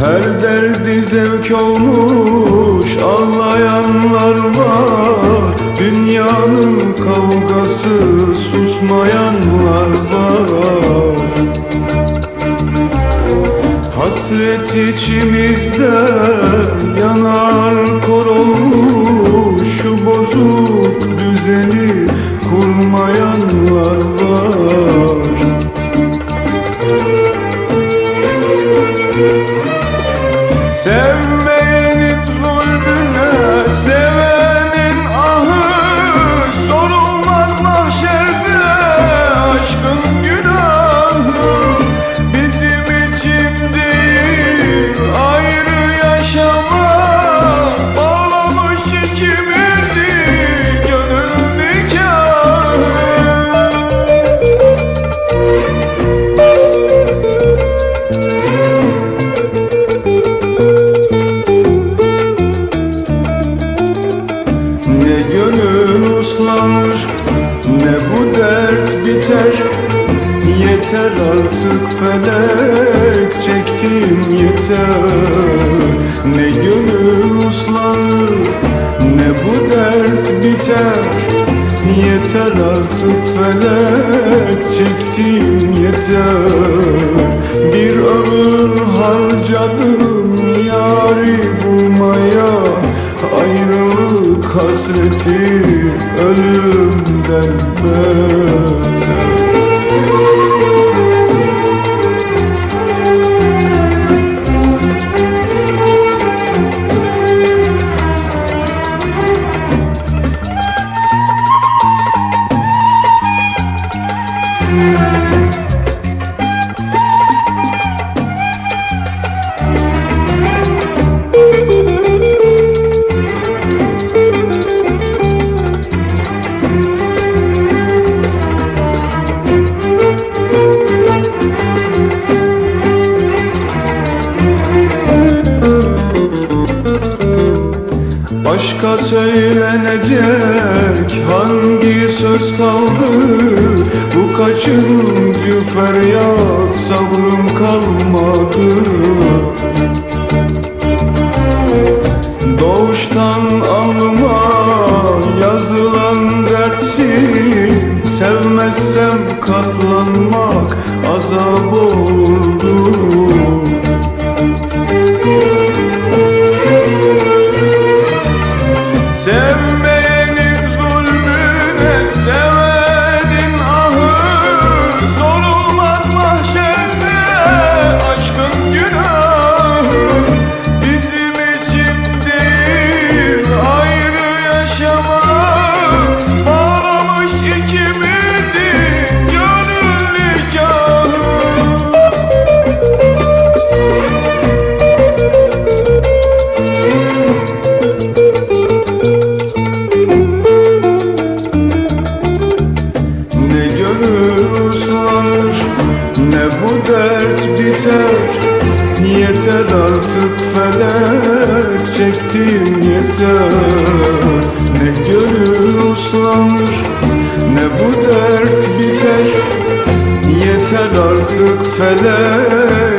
Her derdi zevk olmuş anlayanlar Serve gönül uslanır. Ne bu dert biter? Yeter artık felek çektim yeter. Ne gönül uslanır ne bu dert biter? Yeter artık felek çektim yeter hasreti ölümden beter Başka söylenecek hangi söz kaldı? Bu kaçıncı feryat sabrım kalmadı? Doğuştan alnıma yazılan dersin Sevmezsem katlanmak azap olurdu bu dert biter. Yeter artık felek? Çektim yeter. Ne gönül uslanır ne bu dert biter. Yeter artık felek